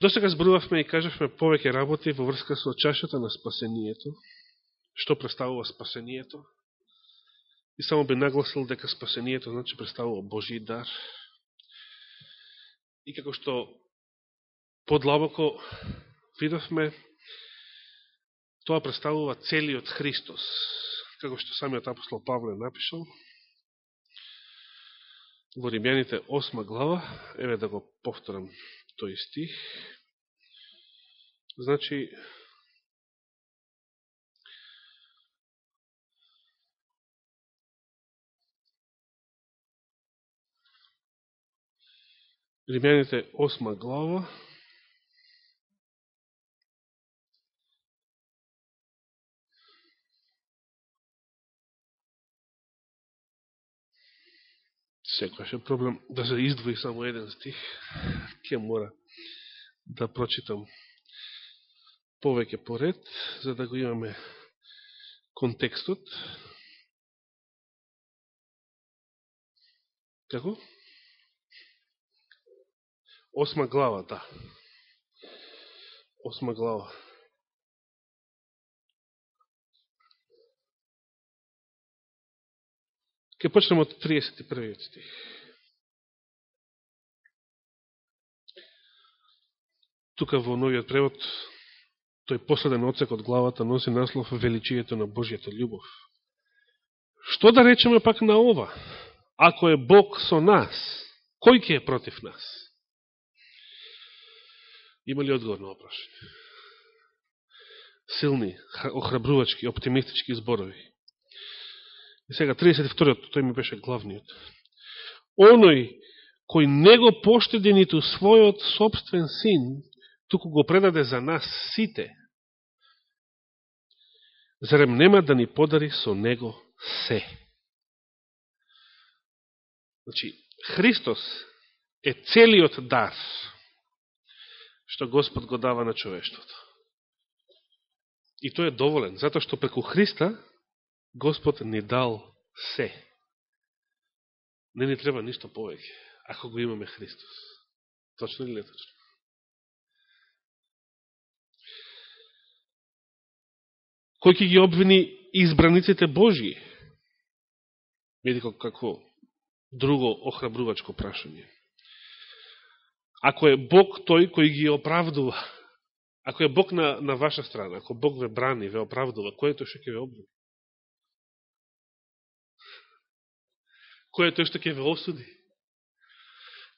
До сега зборувавме и кажавме повеќе работи во врска со чашата на спасението, што представува спасението. И само би нагласил дека спасението значи представува Божи дар. И како што подлабоко видовме, тоа представува целиот Христос, како што самиот апостол Павле напишал, во Римјаните 8 глава, еве да го повторам 100. stih. Znači, Rimljanite osma glava, секојаш е проблем да се издвои само еден стих, ќе мора да прочитам повеќе поред, за да го имаме контекстот. Како? Осма глава, да. Осма глава. Ке почнем од 31 стих. Тука во новиот превод, тој последен оцек од главата носи наслов Величијето на Божијата љубов. Што да речеме пак на ова? Ако е Бог со нас, кој ќе е против нас? Има ли одговор на опрашање? Силни, охрабрувачки, оптимистички зборови. И сега 32-от, тој ми беше главниот. Оној кој не го поштеди ниту својот собствен син, туку го предаде за нас сите, зарем нема да ни подари со него се. Значи, Христос е целиот дар што Господ го дава на човештвото. И тој е доволен, затоа што преку Христа Господ ни дал се. Не ни треба ништо повеќе, ако го имаме Христос. Точно или не точно? Кој ќе ги обвини избраниците Божии? Види како друго охрабрувачко прашање. Ако е Бог тој кој ги оправдува, ако е Бог на, на ваша страна, ако Бог ве брани, ве оправдува, кој е тој што ќе ве обвини? Кој е тој што ќе ве осуди.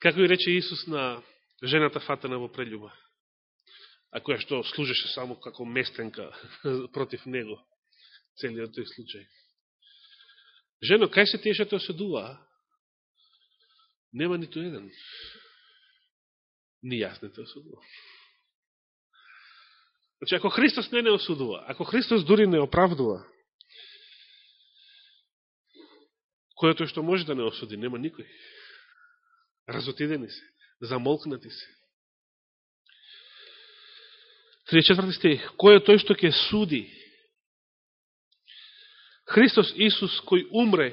Како и рече Исус на жената фатена во прелюба, а која што служеше само како местенка против него, целиот тој случај. Жено, кај се тие што те осудува? Нема ниту еден. Ни јас не те осудува. Значи, ако Христос не не осудува, ако Христос дури не оправдува, кој што може да не осуди, нема никој. Разотидени се, замолкнати се. 34 стих. Кој е тој што ќе суди? Христос Исус кој умре,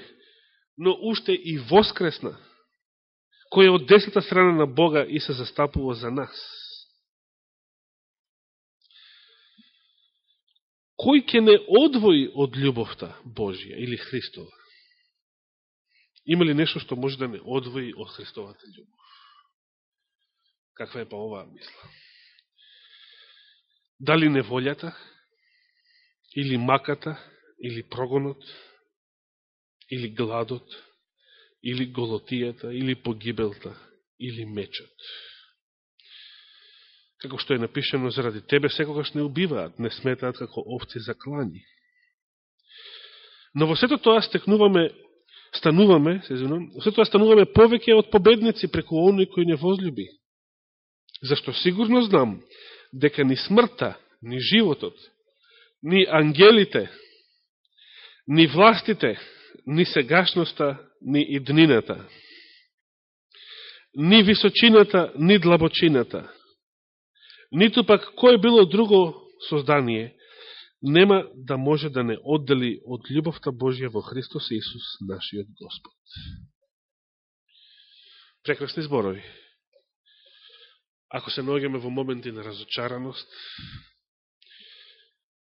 но уште и воскресна, кој е од десната страна на Бога и се застапува за нас. Кој ќе не одвои од љубовта Божија или Христова? Има ли нешто што може да не одвои од Христовата љубов? Каква е па оваа мисла? Дали неволјата, или маката, или прогонот, или гладот, или голотијата, или погибелта, или мечот? Како што е напишено заради тебе, секогаш не убиваат, не сметаат како овци за клани. Но во сето тоа стекнуваме стануваме, се извинам, се тоа стануваме повеќе од победници преку оној кој не возлюби. Зашто сигурно знам дека ни смртта, ни животот, ни ангелите, ни властите, ни сегашноста, ни иднината, ни височината, ни длабочината, ниту пак кој било друго создание, нема да може да не оддели од љубовта Божја во Христос Исус, нашиот Господ. Прекрасни зборови. ако се наоѓаме во моменти на разочараност,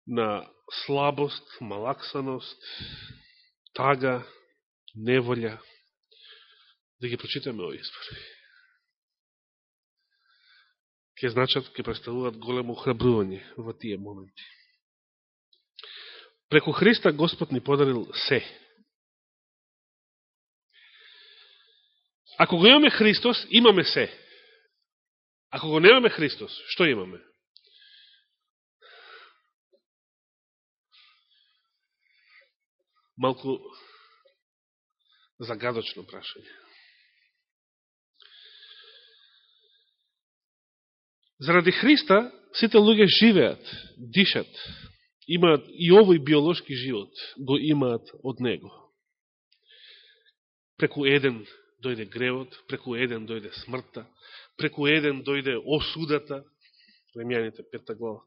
на слабост, малаксаност, тага, неволја, да ги прочитаме овие зборови. Ке значат, ке представуваат големо храбрување во тие моменти. Преку Христа Господ ни подарил се. Ако го имаме Христос, имаме се. Ако го немаме Христос, што имаме? Малку загадочно прашање. Заради Христа сите луѓе живеат, дишат, имаат и овој биолошки живот го имаат од Него. Преку еден дојде гревот, преку еден дојде смртта, преку еден дојде осудата, Ремјаните пета глава.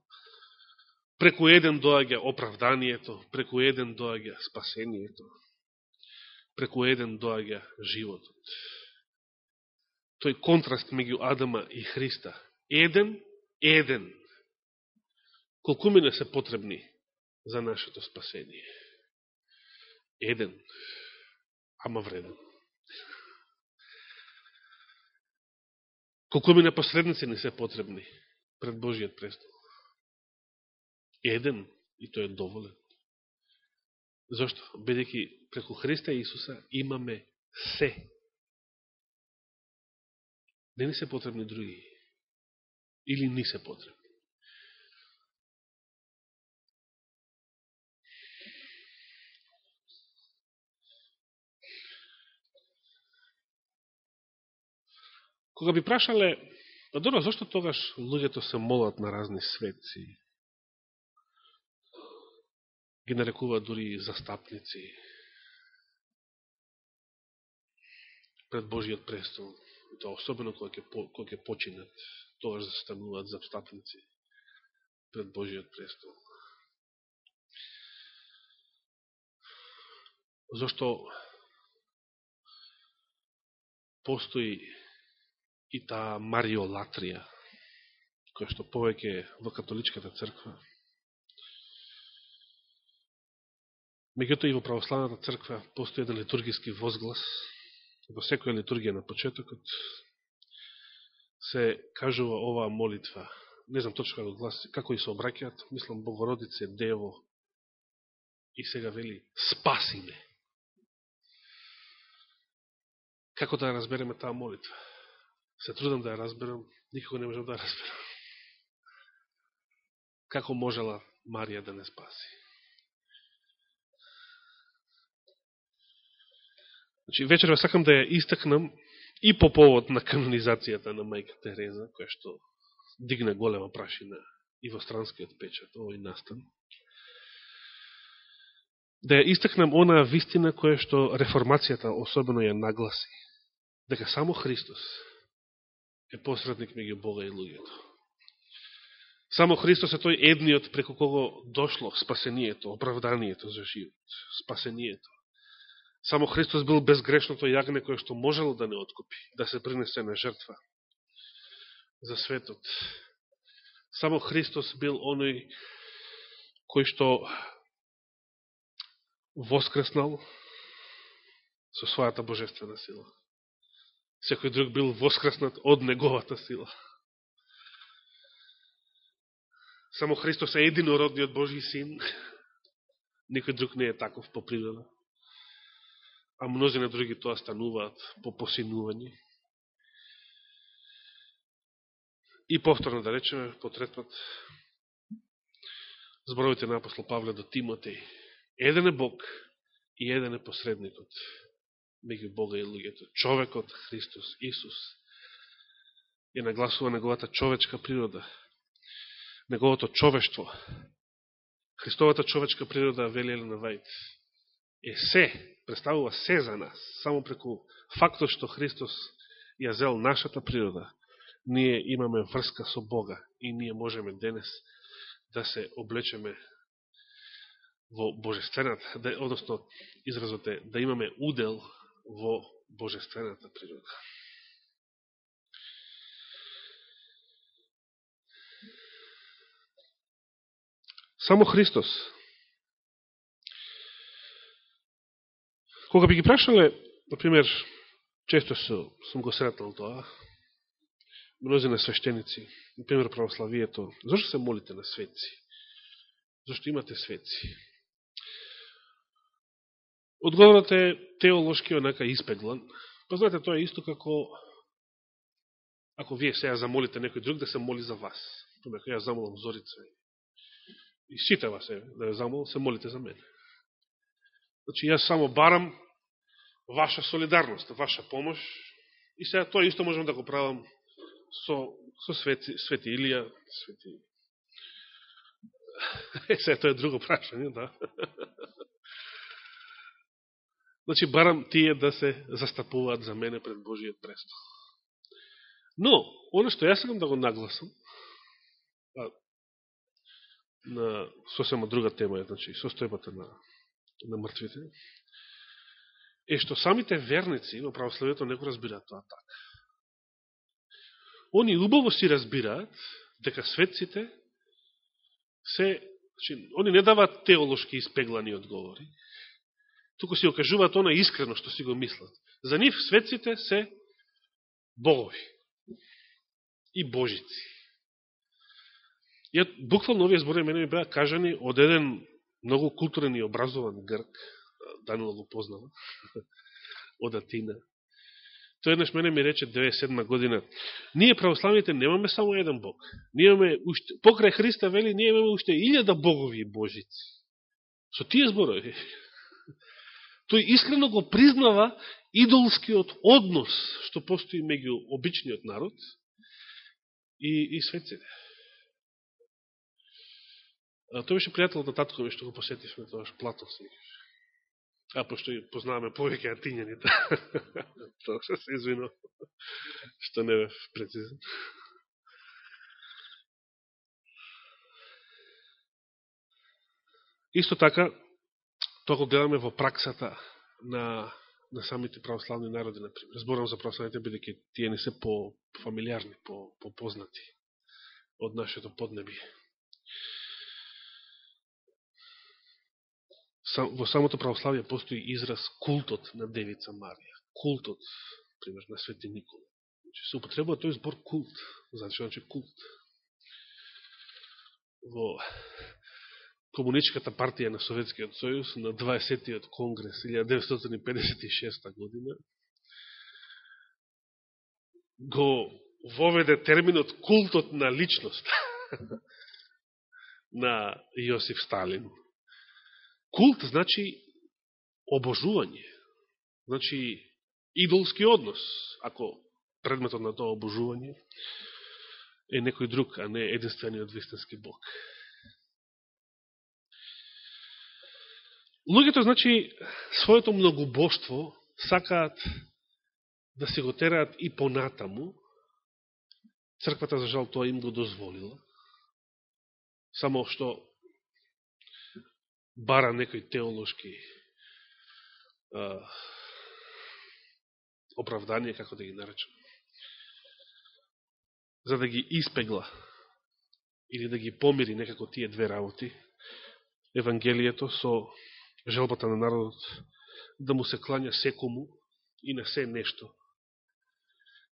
Преку еден доаѓа оправданието, преку еден доаѓа спасението, преку еден доаѓа животот. Тој контраст меѓу Адама и Христа еден, еден. Колку мине се потребни за нашето спасение? Еден, ама вреден. Колку мине посредници не се потребни пред Божиот престол? Еден, и тој е доволен. Зошто? Бидејќи преку Христа Исуса имаме се. Не ни се потребни други или ни се потребни. Кога би прашале, а добро, зашто тогаш луѓето се молат на разни светци? Ги нарекуваат дури застапници пред Божиот престол, тоа особено кога ќе починат тогаш да стануваат пред Божиот престол. Зошто постои и таа мариолатрија, која што повеќе во католичката црква. Меѓуто и во православната црква постои еден литургиски возглас, во секоја литургија на почетокот, се кажува оваа молитва. Не знам точно како гласи, како и се обраќаат, мислам Богородице, Дево, и сега вели, спаси ме. Како да разбереме таа молитва? Се трудам да ја разберам, никога не можам да ја разберам. Како можела Марија да не спаси? Значи, вечерва сакам да ја истакнам и по повод на канонизацијата на мајка Тереза, која што дигне голема прашина и во странскиот печат, овој настан, да ја истакнам онаа вистина која што реформацијата особено ја нагласи, дека само Христос е посредник меѓу Бога и луѓето. Само Христос е тој едниот преку кого дошло спасението, оправданието за живот, спасението. Само Христос бил безгрешното јагне кое што можело да не откупи, да се принесе на жртва за светот. Само Христос бил оној кој што воскреснал со својата божествена сила. Секој друг бил воскреснат од неговата сила. Само Христос е единородниот Божи син. Никој друг не е таков по природа а мнози на други тоа стануваат по посинување. И повторно да речеме, по третпат, зборовите на апостол Павле до Тимотеј. Еден е Бог и еден е посредникот меѓу Бога и луѓето. Човекот Христос Исус е нагласува неговата човечка природа, неговото човештво. Христовата човечка природа, велели на Вајд, е се представува се за нас, само преку фактот што Христос ја зел нашата природа, ние имаме врска со Бога и ние можеме денес да се облечеме во божествената, да, односно изразот е да имаме удел во божествената природа. Само Христос. Кога би ги прашале, например, често се, сум го сретнал тоа, мнози на свештеници, например, православието, зашто се молите на светци? Зашто имате светци? Одговорот е теолошки онака испеглан. Па знаете, тоа е исто како ако вие сега замолите некој друг да се моли за вас. Пример, ја замолам Зорица и сите вас е да ја замолам, се молите за мене. Значи, јас само барам ваша солидарност, ваша помош и сега тоа исто можам да го правам со, со свети, свети Илија, свети... Е, сега тоа е друго прашање, да. Значи, барам тие да се застапуваат за мене пред Божиот престол. Но, оно што јас сакам да го нагласам, а, на сосема друга тема е, значи, состојбата на, на мртвите, е што самите верници во православието не го разбираат тоа така. Они убаво си разбираат дека светците се, значи, они не даваат теолошки испеглани одговори, туку си окажуваат она искрено што си го мислат. За нив светците се богови и божици. Ја, буквално овие збори мене ми беа кажани од еден многу културен и образован грк, Данила го познава, од Атина. Тој еднаш мене ми рече 97 година, ние православните немаме само еден Бог. Ние имаме уште, покрај Христа вели, ние имаме уште илјада богови и божици. Со тие зборови. Тој искрено го признава идолскиот однос што постои меѓу обичниот народ и, и светците. А, тој беше пријател на татко ми што го посетивме, тоа што Платов си. А пошто и познаваме повеќе атинјаните. Тоа се извино, што не бе прецизен. Исто така, тоа го гледаме во праксата на, на самите православни народи, например. Зборам за православните, бидеќи тие не се по-фамилиарни, по-познати од нашето поднебие. Во самото православие постои израз култот на Девица Марија. Култот, пример, на Свети Никола. Значи, се употребува тој збор култ. Значи, значи култ. Во Комуничката партија на Советскиот сојуз на 20. конгрес 1956 година го воведе терминот култот на личност на Јосиф Сталин. Култ значи обожување. Значи идолски однос, ако предметот на тоа обожување е некој друг, а не единствениот вистински Бог. Луѓето, значи, своето многобоштво сакаат да се го тераат и понатаму. Црквата, за жал, тоа им го дозволила. Само што бара некои теолошки а, оправдание, како да ги наречам, за да ги испегла или да ги помири некако тие две работи, Евангелието со желбата на народот да му се кланя секому и на се нешто.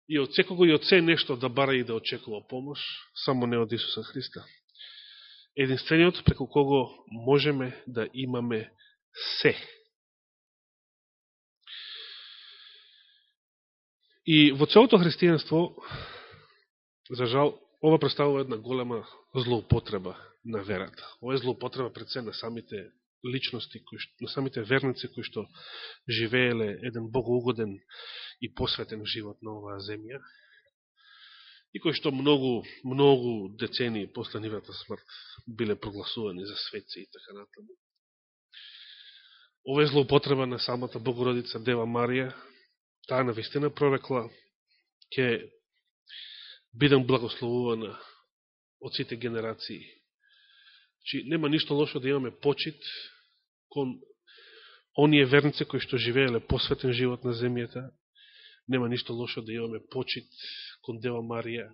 И од секого и од се нешто да бара и да очекува помош, само не од Исуса Христа. Единствениот преко кого можеме да имаме се. И во целото христијанство, за жал, ова представува една голема злоупотреба на верата. Ова е злоупотреба пред се на самите личности, кои, на самите верници кои што живееле еден богоугоден и посветен живот на оваа земја и кои што многу, многу децени после нивната смрт биле прогласувани за светци и така натаму. Ова е злоупотреба на самата Богородица Дева Марија, таа на вистина прорекла ќе бидам благословувана од сите генерации. Чи нема ништо лошо да имаме почит кон оние верници кои што живееле посветен живот на земјата, нема ништо лошо да имаме почит кон Дева Марија,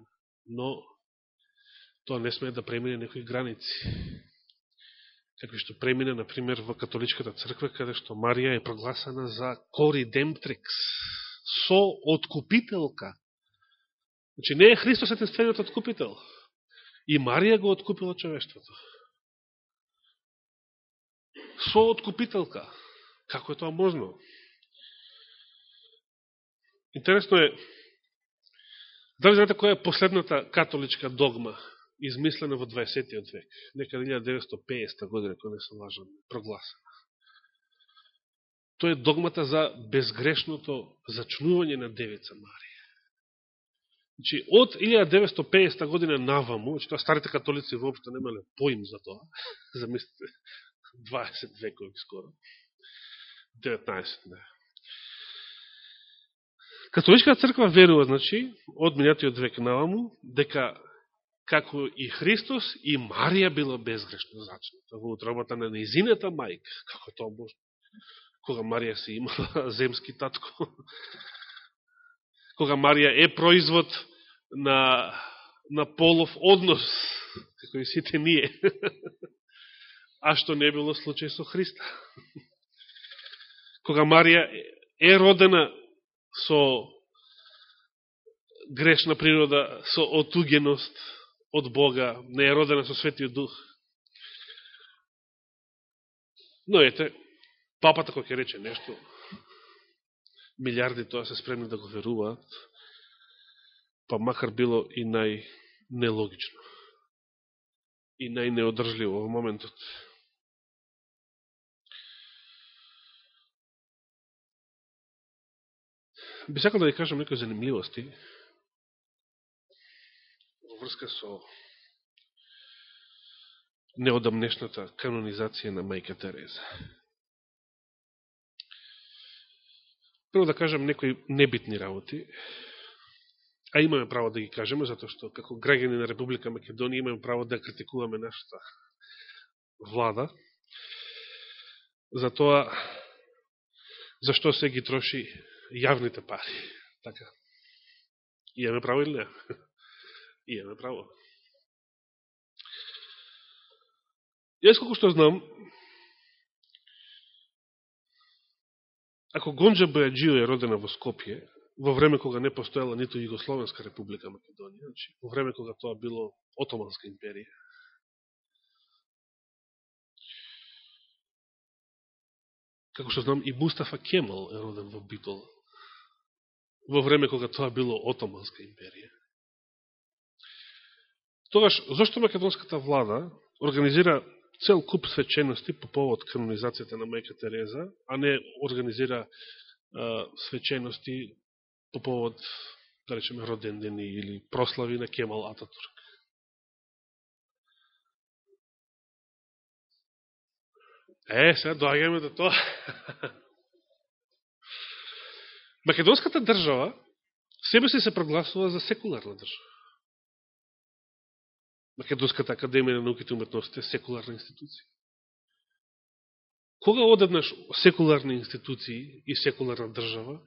но тоа не смее да премине некои граници. какви што премине, например, во католичката црква, каде што Марија е прогласана за коредемтрикс, со откупителка. Значи, не е Христос единствениот откупител. И Марија го откупила човештвото сооткупителка. Како е тоа можно? Интересно е, дали знаете која е последната католичка догма измислена во 20. век, нека 1950 година, кој не се лажам, прогласена. Тоа е догмата за безгрешното зачнување на Девица Марија. Значи, од 1950 година наваму, значи, тоа старите католици воопшто немале поим за тоа, замислите, 20 векови скоро, 19, да. Католичката црква верува, значи, од минатиот век наваму, дека како и Христос и Марија било безгрешно зачната во утробата на неизината мајка. Како тоа може? Кога Марија се имала земски татко. Кога Марија е производ на, на полов однос, како и сите ние. А што не било случај со Христа. Кога Марија е родена со грешна природа, со отугеност, од Бога, не е родена со Светиот Дух. Но ете, папата кој ќе рече нешто, милиарди тоа се спремни да го веруваат, па макар било и најнелогично и најнеодржливо во моментот. Би сакал да ви кажам некои занимливости врска со неодамнешната канонизација на Мајка Тереза. Прво да кажам некои небитни работи, а имаме право да ги кажеме, затоа што како граѓани на Република Македонија имаме право да критикуваме нашата влада, за тоа зашто се ги троши јавните пари. Така. Имаме право или не? имаме право. Јас колко што знам, ако Гонджа Бајаджио е родена во Скопје, во време кога не постоела ниту Југословенска република Македонија, значи, во време кога тоа било Отоманска империја, како што знам, и Мустафа Кемал е роден во Битол, во време кога тоа било Отоманска империја тогаш зашто македонската влада организира цел куп свечености по повод канонизацијата на Мајка Тереза, а не организира а, свечености по повод, да речеме, родендени или прослави на Кемал Ататурк. Е, сега доаѓаме до тоа. Македонската држава себе се се прогласува за секуларна држава. Македонската академија на науките и уметностите секуларна институција. Кога одеднаш секуларни институции и секуларна држава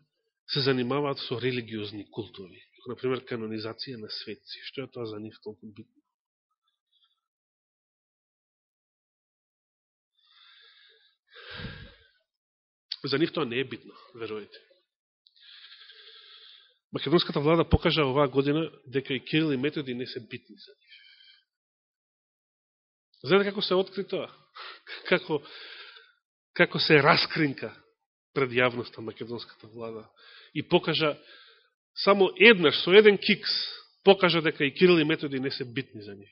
се занимаваат со религиозни култури? како например канонизација на светци, што е тоа за нив толку битно? За нив тоа не е битно, верувайте. Македонската влада покажа оваа година дека и Кирил и Методи не се битни за нив. Знаете како се откри тоа? Како, како се раскринка пред јавноста македонската влада и покажа само еднаш, со еден кикс, покажа дека и Кирил и Методи не се битни за нив.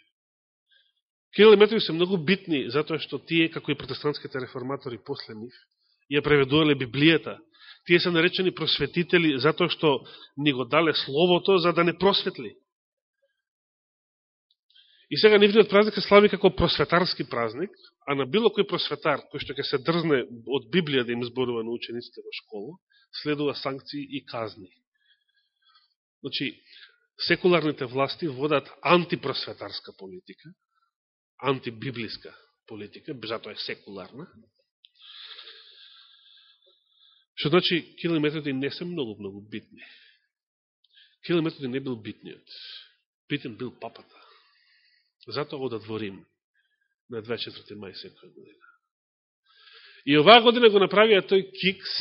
Кирил и Методи се многу битни затоа што тие, како и протестантските реформатори после нив, ја преведувале Библијата. Тие се наречени просветители затоа што ни го дале Словото за да не просветли. И сега нивниот празник се слави како просветарски празник, а на било кој просветар, кој што ќе се дрзне од Библија да им зборува на учениците во школа, следува санкции и казни. Значи, секуларните власти водат антипросветарска политика, антибиблиска политика, затоа е секуларна. Што значи, километрите не се многу-многу битни. Километрите не бил битниот. Битен бил папата. Затоа го во на 24. мај секоја година. И оваа година го направија тој кикс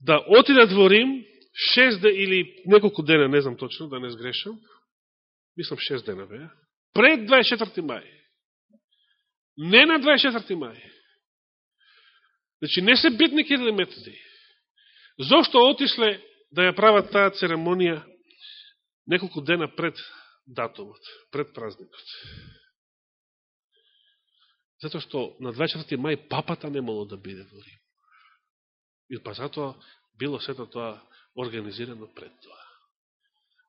да отидат во Рим шест или неколку дена, не знам точно, да не сгрешам, мислам шест дена беа, пред 24. мај. Не на 24. мај. Значи, не се битни кирили методи. Зошто отишле да ја прават таа церемонија неколку дена пред датумот, пред празникот? Зато што на 24. мај папата немало да биде во Рим. И па затоа било сето тоа организирано пред тоа.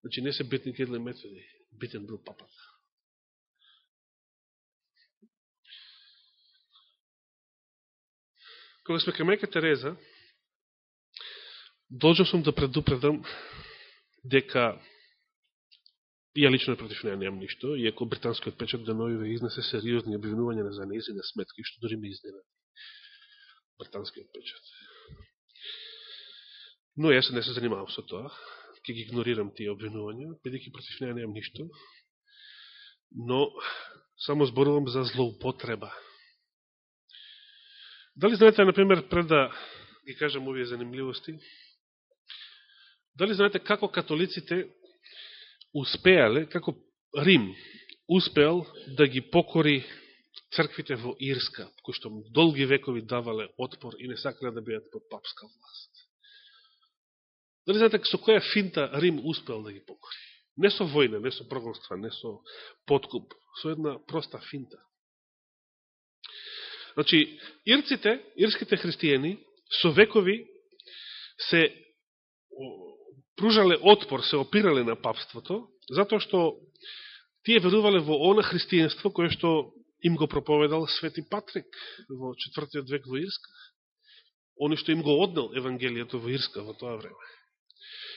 Значи не се битни кирили методи, битен бил папата. Кога сме кај мајка Тереза, должен сум да предупредам дека ја лично против неја немам ништо, иако британскиот печат да деновиве изнесе сериозни обвинувања за неизина сметки, што дори ме изненади. Британскиот печат. Но јас не се занимавам со тоа, ќе ги игнорирам тие обвинувања, бидејќи против неја немам ништо, но само зборувам за злоупотреба Дали знаете, например, пред да ги кажам овие занимливости, дали знаете како католиците успеале, како Рим успеал да ги покори црквите во Ирска, кои што долги векови давале отпор и не сакале да бидат под папска власт. Дали знаете со која финта Рим успеал да ги покори? Не со војна, не со прогонства, не со подкуп, со една проста финта. Значи, ирците, ирските христијани, со векови се пружале отпор, се опирале на папството, затоа што тие верувале во она христијанство кое што им го проповедал Свети Патрик во четвртиот век во Ирска. Они што им го однал Евангелието во Ирска во тоа време.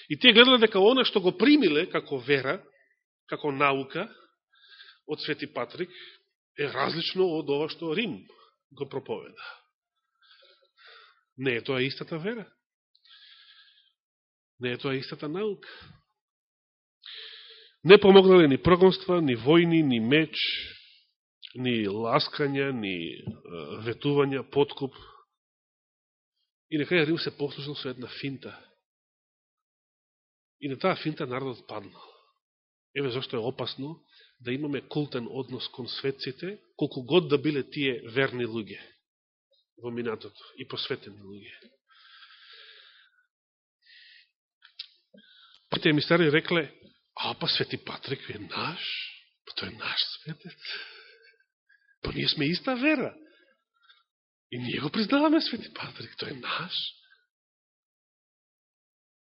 И тие гледале дека она што го примиле како вера, како наука од Свети Патрик, е различно од ова што Рим го проповеда. Не е тоа истата вера. Не е тоа истата наука. Не помогнале ни прогонства, ни војни, ни меч, ни ласкања, ни ветувања, подкуп. И некај Рим се послушал со една финта. И на таа финта народот паднал. Еве зашто е опасно да имаме култен однос кон светците, колку год да биле тие верни луѓе во минатото и посветени луѓе. Прите мистари рекле, а па Свети Патрик е наш, па тој е наш светец. Па ние сме иста вера. И ние го признаваме Свети Патрик, тој е наш.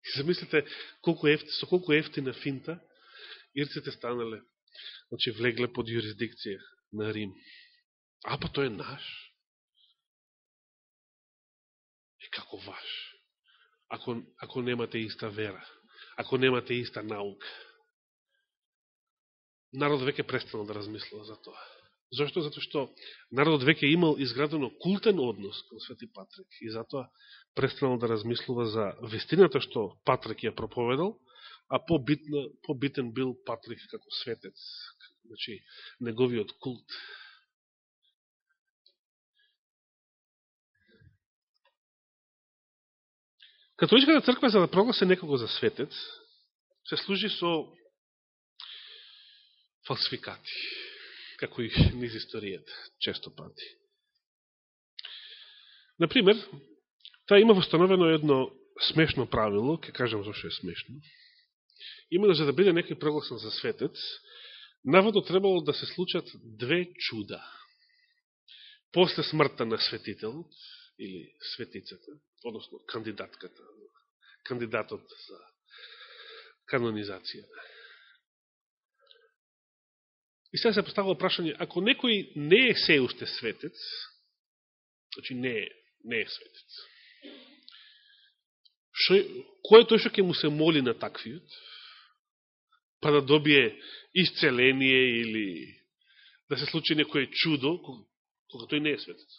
И замислите колку ефти, со колку ефтина финта ирците станале Значи, влегле под юрисдикција на Рим. А, па тој е наш. И како ваш. Ако, ако немате иста вера, ако немате иста наука. Народот веќе престанал да размислува за тоа. Зошто? Зато што народот веќе имал изградено култен однос кон Свети Патрик и затоа престанал да размислува за вестината што Патрик ја проповедал, а побитна, побитен бил Патрик како светец, значи неговиот култ. Католичката црква за да прогласи некого за светец, се служи со фалсификати, како и низ историјата, често пати. Например, таа има восстановено едно смешно правило, ке кажам зашто е смешно, именно за да, да биде некој прогласен за светец, наводно требало да се случат две чуда. После смртта на светител, или светицата, односно кандидатката, кандидатот за канонизација. И сега се поставува прашање, ако некој не е се уште светец, значи не е, не е светец, шо, кој е тој што ќе му се моли на таквиот? Па да добие исцеление или да се случи некој чудо, кога тој не е светец.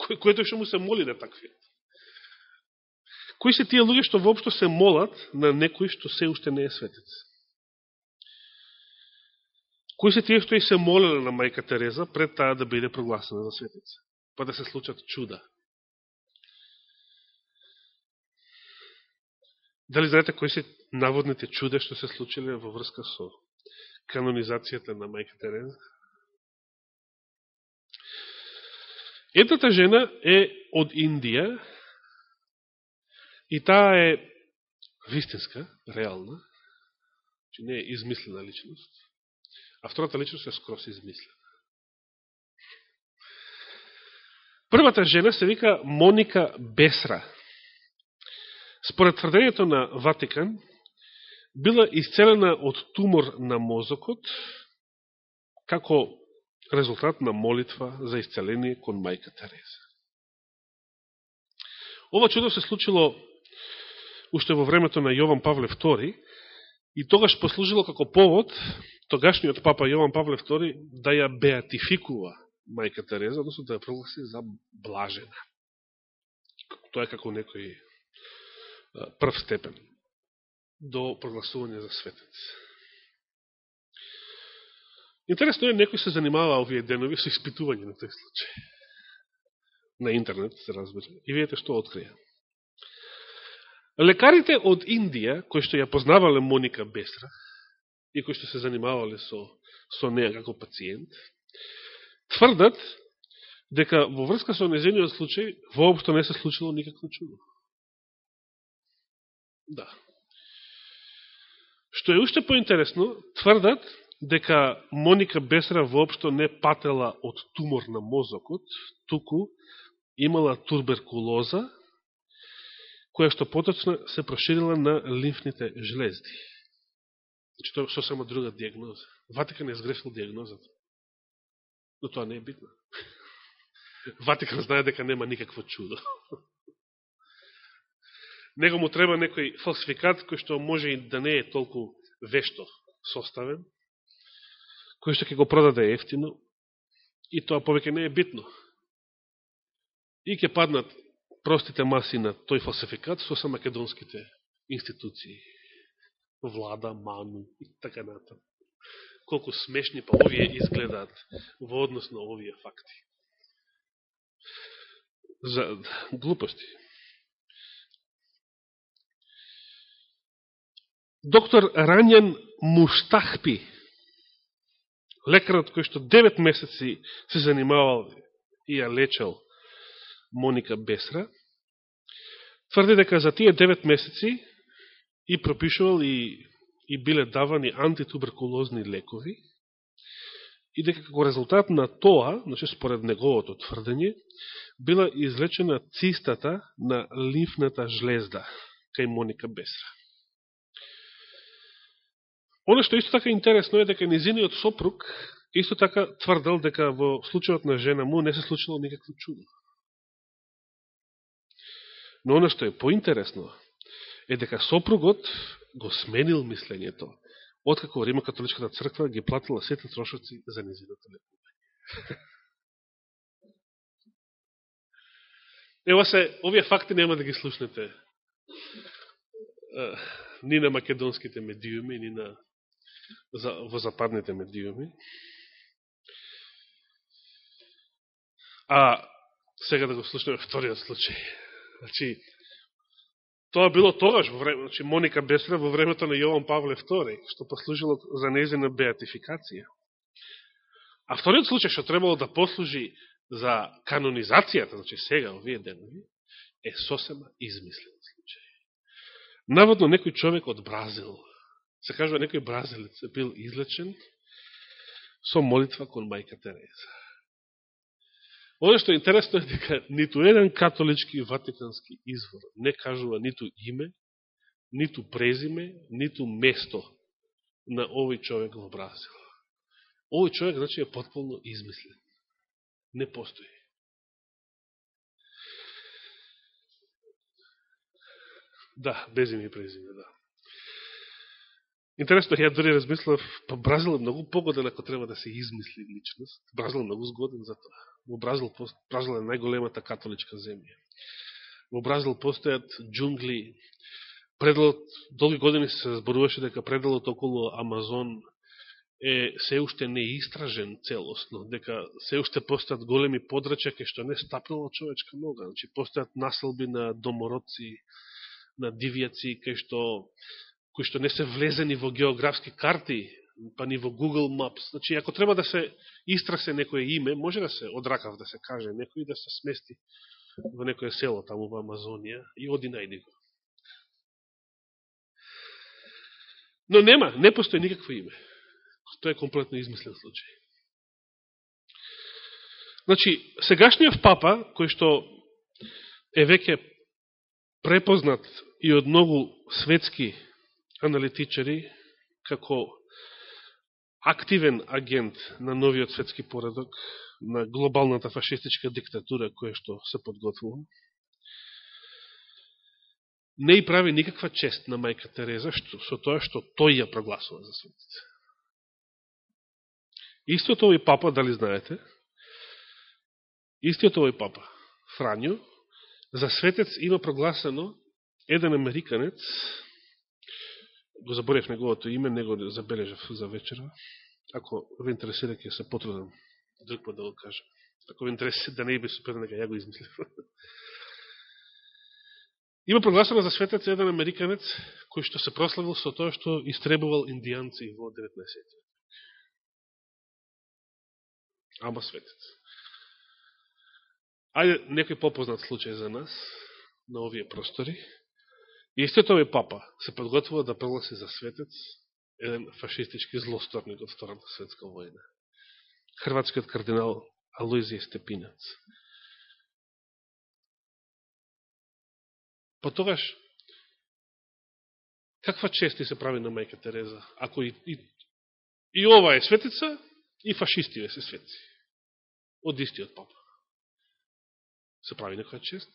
Кој, кој што му се моли на таквиот? Кои се тие луѓе што воопшто се молат на некој што се уште не е светец? Кои се тие што и се молеле на мајка Тереза пред таа да биде прогласена за светец, Па да се случат чуда. Дали знаете кои се наводните чуда што се случиле во врска со канонизацијата на мајка Тереза? Едната жена е од Индија и таа е вистинска, реална, че не е измислена личност, а втората личност е скрос измислена. Првата жена се вика Моника Бесра. Според тврдењето на Ватикан, била исцелена од тумор на мозокот, како резултат на молитва за исцеление кон мајка Тереза. Ова чудо се случило уште во времето на Јован Павле II и тогаш послужило како повод тогашниот папа Јован Павле II да ја беатификува мајка Тереза, односно да ја прогласи за блажена. Тоа е како некој прв степен до прогласување за светец. Интересно е, некој се занимава овие денови со испитување на тој случај. На интернет, се разбира. И видите што открија. Лекарите од Индија, кои што ја познавале Моника Бесра, и кои што се занимавале со, со неја како пациент, тврдат дека во врска со незениот случај воопшто не се случило никакво чудо. Да. Што е уште поинтересно, тврдат дека Моника Бесра воопшто не патела од тумор на мозокот, туку имала туберкулоза, која што поточно се проширила на лимфните жлезди. Значи, тоа е само друга диагноза. Ватикан е сгрешил диагнозата. Но тоа не е битно. Ватикан знае дека нема никакво чудо. Него му треба некој фалсификат кој што може и да не е толку вешто составен, кој што ќе го продаде ефтино, и тоа повеќе не е битно. И ќе паднат простите маси на тој фалсификат со са македонските институции, влада, ману и така натам. Колку смешни па овие изгледаат во однос на овие факти. За глупости. Доктор Ранјан Муштахпи, лекарот кој што 9 месеци се занимавал и ја лечел Моника Бесра, тврди дека за тие 9 месеци и пропишувал и, и биле давани антитуберкулозни лекови и дека како резултат на тоа, значи според неговото тврдење, била излечена цистата на лимфната жлезда кај Моника Бесра. Оно што исто така интересно е дека низиниот сопруг исто така тврдел дека во случајот на жена му не се случило никакво чудо. Но оно што е поинтересно е дека сопругот го сменил мислењето, откако Рима католичката црква ги платила сите трошоци за низиното лекување. Ева се, овие факти нема да ги слушнете ни на македонските медиуми, ни на во западните медиуми. А сега да го слушаме вториот случај. Значи, тоа било тогаш, во време, значи Моника Бесра во времето на Јован Павле II, што послужило за незина беатификација. А вториот случај што требало да послужи за канонизацијата, значи сега, овие денови, е сосема измислен случај. Наводно некој човек од Бразил се кажува некој бразилец бил излечен со молитва кон мајка Тереза. Оно што е интересно е дека ниту еден католички ватикански извор не кажува ниту име, ниту презиме, ниту место на овој човек во Бразил. Овој човек, значи, е потполно измислен. Не постои. Да, без име и презиме, да. Интересно, ја дори размислав, па Бразил е многу погоден ако треба да се измисли личност. Бразил е многу згоден за тоа. Во Бразил, Бразил е најголемата католичка земја. Во Бразил постојат джунгли, пределот, долги години се зборуваше дека пределот околу Амазон е се уште неистражен целосно, дека се уште постојат големи подрачја кај што не стапнала човечка нога, значи постојат населби на домородци, на дивјаци, кај што, кои што не се влезени во географски карти, па ни во Google Maps. Значи, ако треба да се истрасе некое име, може да се одракав да се каже некој да се смести во некое село таму во Амазонија и оди најди го. Но нема, не постои никакво име. Тоа е комплетно измислен случај. Значи, сегашниот папа, кој што е веќе препознат и од многу светски аналитичари, како активен агент на новиот светски поредок, на глобалната фашистичка диктатура која што се подготвува, не и прави никаква чест на мајка Тереза што, со тоа што тој ја прогласува за светите. Истиот овој папа, дали знаете, истиот овој папа, Франјо, за светец има прогласено еден американец, го заборев неговото име, него забележав за вечера, ако ве интересира, ќе се потрудам друг пат да го кажам. Ако ве интересира, да не би супер, нека ја го измислив. Има прогласено за светец еден американец, кој што се прославил со тоа што истребувал индијанци во 19. ама светец. Ајде, некој попознат случај за нас, на овие простори. Истиот овој папа се подготвува да прогласи за светец еден фашистички злосторник од Втората светска војна. Хрватскиот кардинал Алоизија Степинец. Па тогаш, каква чести се прави на мајка Тереза, ако и, и, и ова е светица, и фашистиве се светци од истиот папа. Се прави некоја чест?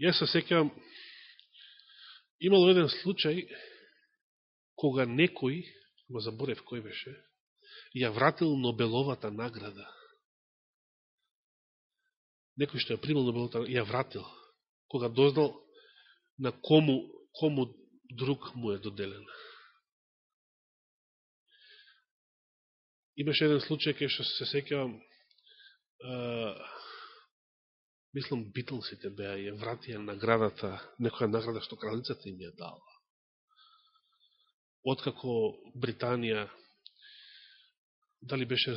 Јас се секам, имало еден случај, кога некој, ма заборев кој беше, ја вратил Нобеловата награда. Некој што ја примал Нобеловата ја вратил, кога дознал на кому, кому друг му е доделена. Имаше еден случај кај што се секавам, мислам Битлсите беа ја вратија наградата, некоја награда што кралицата им ја дала. Откако Британија дали беше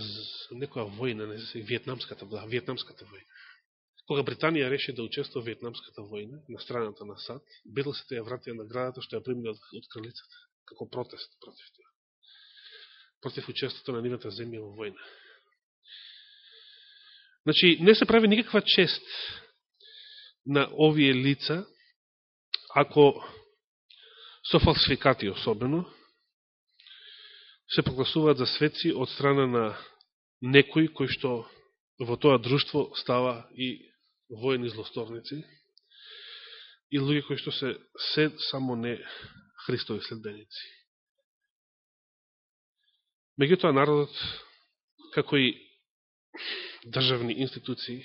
некоја војна, не се Вьетнамската, да, Вьетнамската војна. Кога Британија реши да учества во војна, на страната на САД, Битлсите ја вратија наградата што ја примили од, од кралицата, како протест против тоа против учеството на нивната земја во војна. Значи, не се прави никаква чест на овие лица, ако со фалсификати особено, се прогласуваат за светци од страна на некои кои што во тоа друштво става и воени злосторници и луѓе кои што се се само не Христови следбеници. Меѓутоа народот, како и државни институции,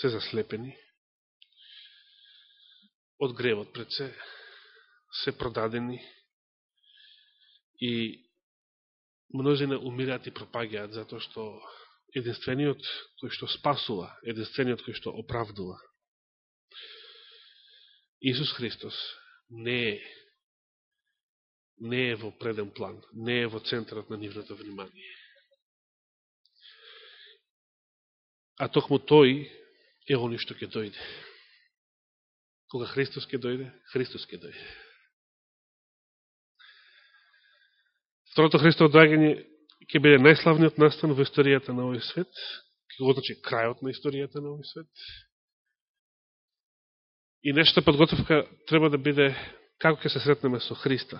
се заслепени од гревот пред се, се продадени и множина умираат и пропагиат затоа што единствениот кој што спасува, единствениот кој што оправдува, Исус Христос не е не е во преден план, не е во центарот на нивното внимание. А токму тој е оно што ќе дојде. Кога Христос ќе дојде, Христос ќе дојде. Второто Христово доагање ќе биде најславниот настан во историјата на овој свет, ќе го значи крајот на историјата на овој свет. И нешта подготовка треба да биде како ќе се сретнеме со Христа.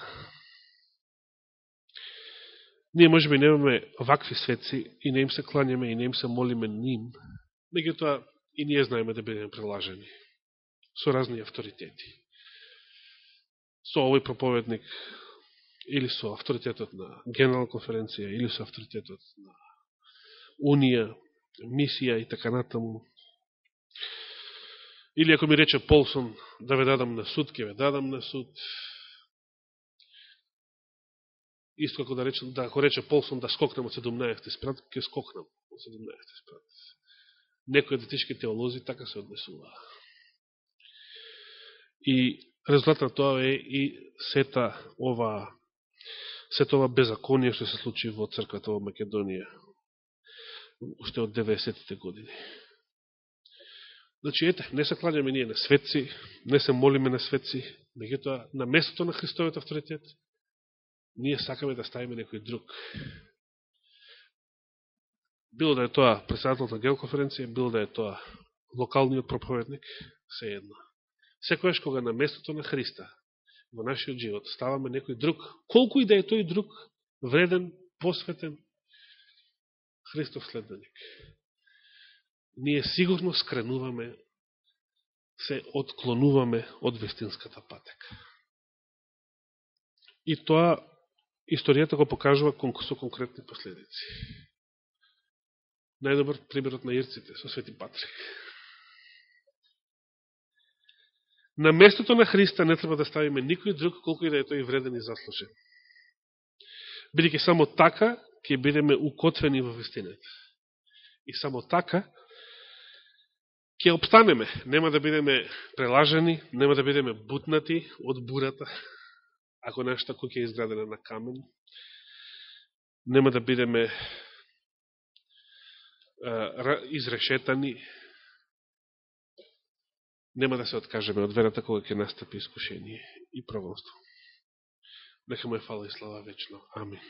Ние може би немаме вакви светци и не им се кланяме и не им се молиме ним, меѓутоа и ние знаеме да бидеме прилажени со разни авторитети. Со овој проповедник или со авторитетот на Генерална конференција или со авторитетот на Унија, мисија и така натаму. Или ако ми рече Полсон да ве дадам на суд, ќе ве дадам на суд. Исто како да рече, да, ако рече Полсон да скокнем од 17 спрат, ќе скокнем од 17 спрат. Некои детишки теолози така се однесуваа. И резултат на тоа е и сета ова сето ова беззаконие што се случи во црквата во Македонија уште од 90-те години. Значи, ете, не се кланяме ние на светци, не се молиме на светци, меѓутоа, на местото на Христовиот авторитет, ние сакаме да ставиме некој друг. Било да е тоа председателот на геоконференција, било да е тоа локалниот проповедник, се едно. Секојаш кога на местото на Христа, во нашиот живот, ставаме некој друг, колку и да е тој друг, вреден, посветен, Христов следбеник ние сигурно скренуваме, се отклонуваме од вестинската патека. И тоа историјата го покажува со конкретни последици. Најдобар примерот на ирците со Свети Патрик. На местото на Христа не треба да ставиме никој друг, колко и да е тој вреден и заслужен. Бидеќи само така ќе бидеме укотвени во вестината. И само така ќе обстанеме, нема да бидеме прелажени, нема да бидеме бутнати од бурата, ако нашата куќа е изградена на камен, нема да бидеме а, изрешетани, нема да се откажеме од верата кога ќе настапи искушение и проволство. Нека му е фала и слава вечно. Амин.